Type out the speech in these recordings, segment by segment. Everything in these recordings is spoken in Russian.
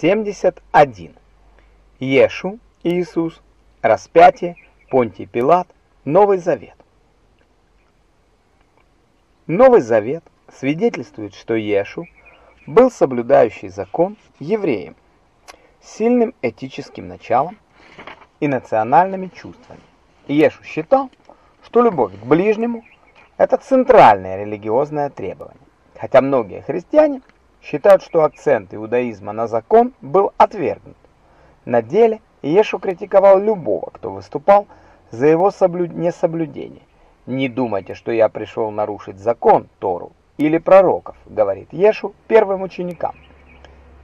71. Ешу, Иисус, распятие, Понтий Пилат, Новый Завет. Новый Завет свидетельствует, что Ешу был соблюдающий закон евреем, сильным этическим началом и национальными чувствами. Ешу считал, что любовь к ближнему – это центральное религиозное требование, хотя многие христиане считают, что акцент иудаизма на закон был отвергнут. На деле Ешу критиковал любого, кто выступал за его соблюд... несоблюдение. «Не думайте, что я пришел нарушить закон, Тору, или пророков», говорит Ешу первым ученикам.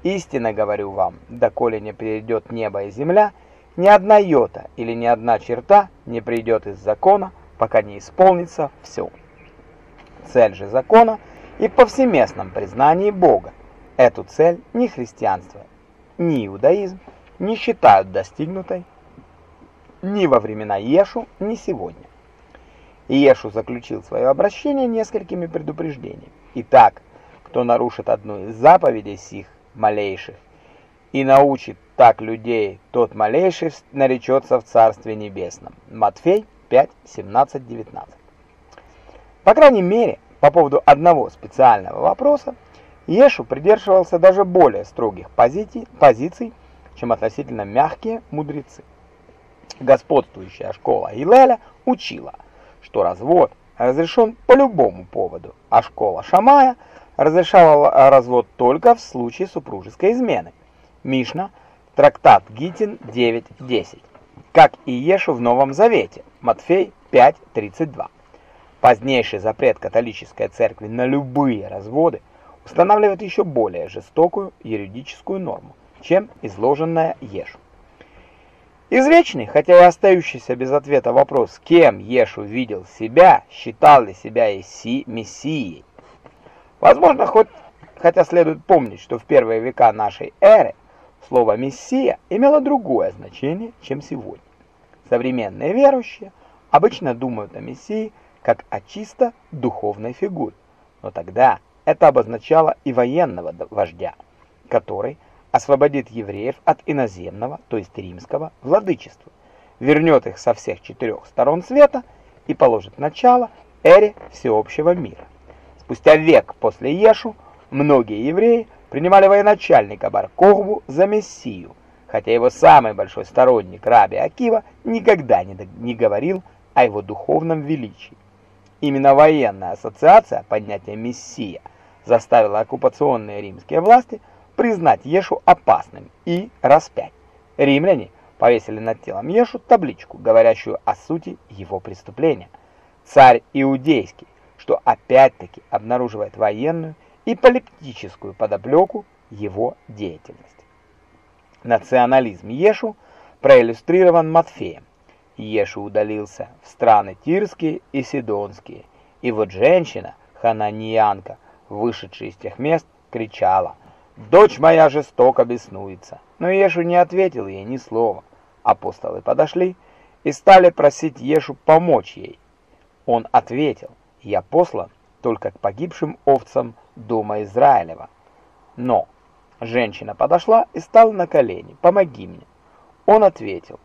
«Истинно говорю вам, доколе не перейдет небо и земля, ни одна йота или ни одна черта не придет из закона, пока не исполнится все». Цель же закона – и повсеместном признании Бога. Эту цель ни христианство, ни иудаизм не считают достигнутой ни во времена Ешу, ни сегодня. Ешу заключил свое обращение несколькими предупреждениями. Итак, кто нарушит одну из заповедей сих малейших и научит так людей, тот малейший наречется в Царстве Небесном. Матфей 5, 17, 19. По крайней мере, по поводу одного специального вопроса Ешу придерживался даже более строгих позиций, позиций чем относительно мягкие мудрецы. Господствующая школа Илеля учила, что развод разрешен по любому поводу, а школа Шамая разрешала развод только в случае супружеской измены. Мишна, трактат Гитин 9.10, как и Ешу в Новом Завете, Матфей 5.32. Позднейший запрет католической церкви на любые разводы устанавливает еще более жестокую юридическую норму, чем изложенная Ешу. Извечный, хотя и остающийся без ответа вопрос, кем Ешу видел себя, считал ли себя Иси Мессией. Возможно, хоть, хотя следует помнить, что в первые века нашей эры слово «мессия» имело другое значение, чем сегодня. Современные верующие обычно думают о Мессии – как о чисто духовной фигуре. Но тогда это обозначало и военного вождя, который освободит евреев от иноземного, то есть римского, владычества, вернет их со всех четырех сторон света и положит начало эре всеобщего мира. Спустя век после Ешу многие евреи принимали военачальника Бар-Кохбу за мессию, хотя его самый большой сторонник Раби Акива никогда не, не говорил о его духовном величии. Именно военная ассоциация понятия «мессия» заставила оккупационные римские власти признать Ешу опасным и распять. Римляне повесили над телом Ешу табличку, говорящую о сути его преступления. Царь Иудейский, что опять-таки обнаруживает военную и политическую подоплеку его деятельности. Национализм Ешу проиллюстрирован Матфеем. Ешу удалился в страны Тирские и Сидонские. И вот женщина, хананиянка, вышедшая из тех мест, кричала «Дочь моя жестоко беснуется!» Но Ешу не ответил ей ни слова. Апостолы подошли и стали просить Ешу помочь ей. Он ответил «Я послан только к погибшим овцам дома Израилева». Но женщина подошла и стала на колени «Помоги мне». Он ответил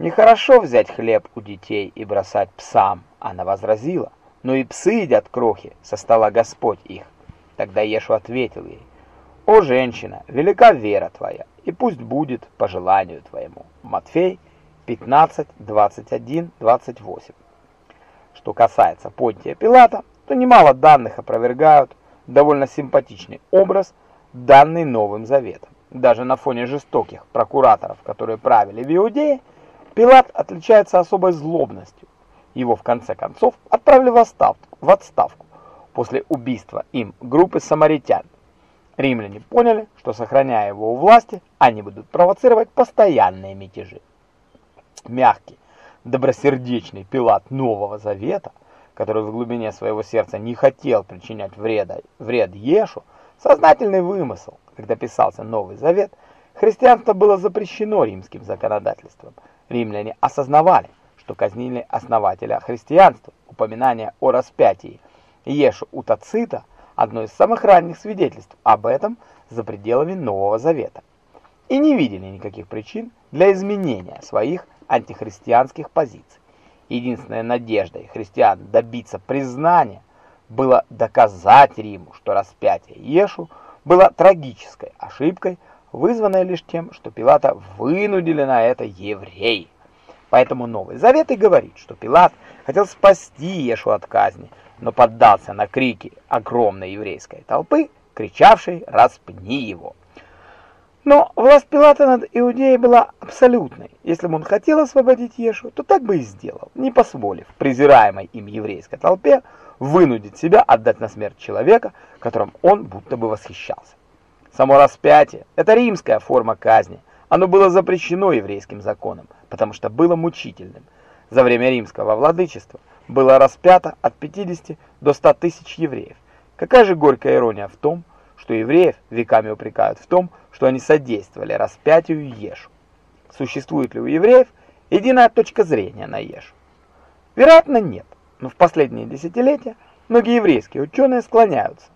Нехорошо взять хлеб у детей и бросать псам, она возразила. Но и псы едят крохи, со стола Господь их. Тогда Ешу ответил ей, «О, женщина, велика вера твоя, и пусть будет по желанию твоему». Матфей 15, 21, 28. Что касается Понтия Пилата, то немало данных опровергают довольно симпатичный образ, данный Новым Заветом. Даже на фоне жестоких прокураторов, которые правили в Иудее, Пилат отличается особой злобностью. Его в конце концов отправили в отставку, в отставку после убийства им группы самаритян. Римляне поняли, что сохраняя его у власти, они будут провоцировать постоянные мятежи. Мягкий, добросердечный Пилат Нового Завета, который в глубине своего сердца не хотел причинять вреда, вред Ешу, сознательный вымысел, когда писался Новый Завет, христианство было запрещено римским законодательством – Римляне осознавали, что казнили основателя христианства. Упоминание о распятии Ешу у Тацита одно из самых ранних свидетельств об этом за пределами Нового Завета, и не видели никаких причин для изменения своих антихристианских позиций. Единственной надеждой христиан добиться признания было доказать Риму, что распятие Ешу было трагической ошибкой, вызванной лишь тем, что Пилата вынудили на это евреи. Поэтому Новый Завет и говорит, что Пилат хотел спасти Ешу от казни, но поддался на крики огромной еврейской толпы, кричавшей «Распни его!». Но власть Пилата над Иудеей была абсолютной. Если бы он хотел освободить Ешу, то так бы и сделал, не позволив презираемой им еврейской толпе вынудить себя отдать на смерть человека, которым он будто бы восхищался. Само распятие – это римская форма казни. Оно было запрещено еврейским законом, потому что было мучительным. За время римского владычества было распято от 50 до 100 тысяч евреев. Какая же горькая ирония в том, что евреев веками упрекают в том, что они содействовали распятию Ешу. Существует ли у евреев единая точка зрения на Ешу? Вероятно, нет, но в последние десятилетия многие еврейские ученые склоняются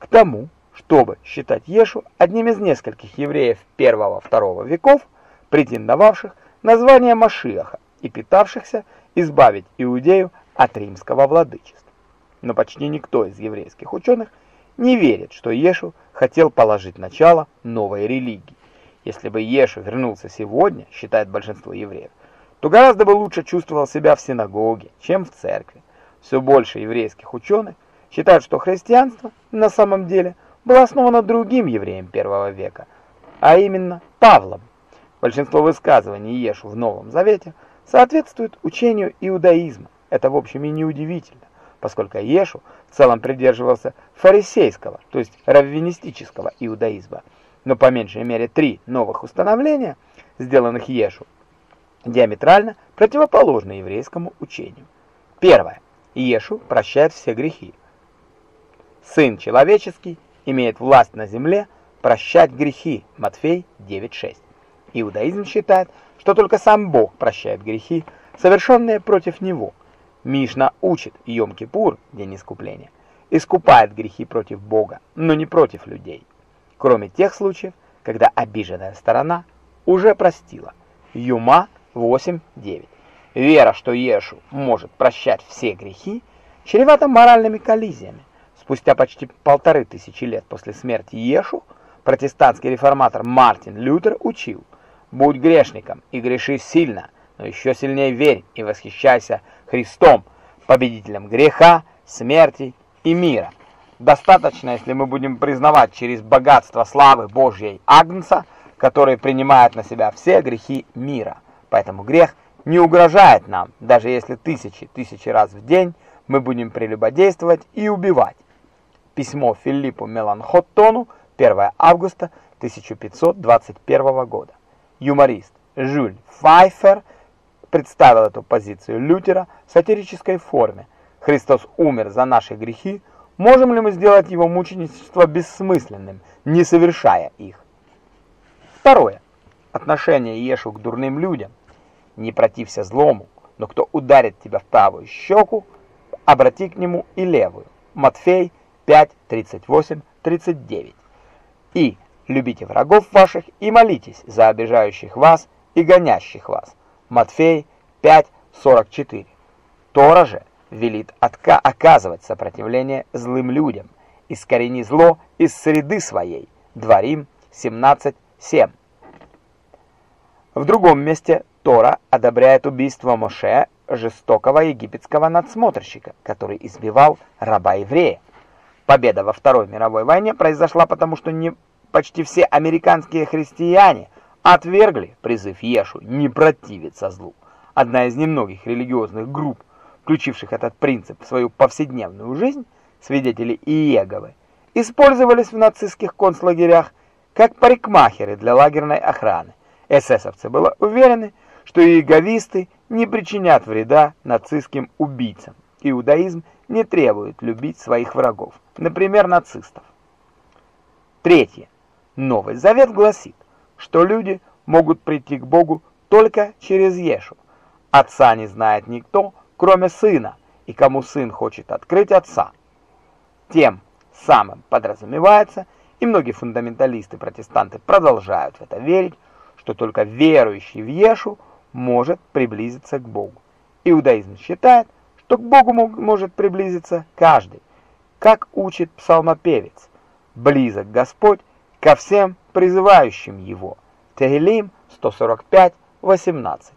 к тому, чтобы считать Ешу одним из нескольких евреев первого-второго веков, претендовавших на звание Машиаха и питавшихся избавить Иудею от римского владычества. Но почти никто из еврейских ученых не верит, что Ешу хотел положить начало новой религии. Если бы Ешу вернулся сегодня, считает большинство евреев, то гораздо бы лучше чувствовал себя в синагоге, чем в церкви. Все больше еврейских ученых считают, что христианство на самом деле было основано другим евреем первого века, а именно Павлом. Большинство высказываний Ешу в Новом Завете соответствует учению иудаизма. Это, в общем, и не удивительно поскольку Ешу в целом придерживался фарисейского, то есть раввинистического иудаизма. Но по меньшей мере три новых установления, сделанных Ешу, диаметрально противоположны еврейскому учению. Первое. Ешу прощает все грехи. Сын человеческий имеет власть на земле прощать грехи. Матфей 9.6. Иудаизм считает, что только сам Бог прощает грехи, совершенные против него – Мишна учит Йом-Кипур, день искупления, искупает грехи против Бога, но не против людей. Кроме тех случаев, когда обиженная сторона уже простила. Юма 8.9. Вера, что Ешу может прощать все грехи, чревата моральными коллизиями. Спустя почти полторы тысячи лет после смерти Ешу, протестантский реформатор Мартин Лютер учил «Будь грешником и греши сильно, но еще сильнее верь и восхищайся Христом, победителем греха, смерти и мира. Достаточно, если мы будем признавать через богатство славы Божьей Агнца, который принимает на себя все грехи мира. Поэтому грех не угрожает нам, даже если тысячи, тысячи раз в день мы будем прелюбодействовать и убивать. Письмо Филиппу Меланхоттону, 1 августа 1521 года. Юморист Жюль Файфер – представил эту позицию Лютера в сатирической форме. Христос умер за наши грехи, можем ли мы сделать его мученичество бессмысленным, не совершая их? Второе. Отношение Ешу к дурным людям. Не протився злому, но кто ударит тебя в правую щеку, обрати к нему и левую. Матфей 5, 38, 39. И любите врагов ваших и молитесь за обижающих вас и гонящих вас. Матфей 5.44. Тора же велит оказывать сопротивление злым людям, искорени зло из среды своей. Дворим 17.7. В другом месте Тора одобряет убийство Моше, жестокого египетского надсмотрщика, который избивал раба-еврея. Победа во Второй мировой войне произошла потому, что не почти все американские христиане отвергли призыв Ешу не противиться злу. Одна из немногих религиозных групп, включивших этот принцип в свою повседневную жизнь, свидетели Иеговы, использовались в нацистских концлагерях как парикмахеры для лагерной охраны. Эсэсовцы были уверены, что иеговисты не причинят вреда нацистским убийцам. Иудаизм не требует любить своих врагов, например, нацистов. Третье. Новый Завет гласит, что люди могут прийти к Богу только через Ешу. Отца не знает никто, кроме Сына, и кому Сын хочет открыть Отца. Тем самым подразумевается, и многие фундаменталисты-протестанты продолжают в это верить, что только верующий в Ешу может приблизиться к Богу. Иудаизм считает, что к Богу может приблизиться каждый, как учит псалмопевец. Близок Господь ко всем призывающим Его. Тегелим 145, 18.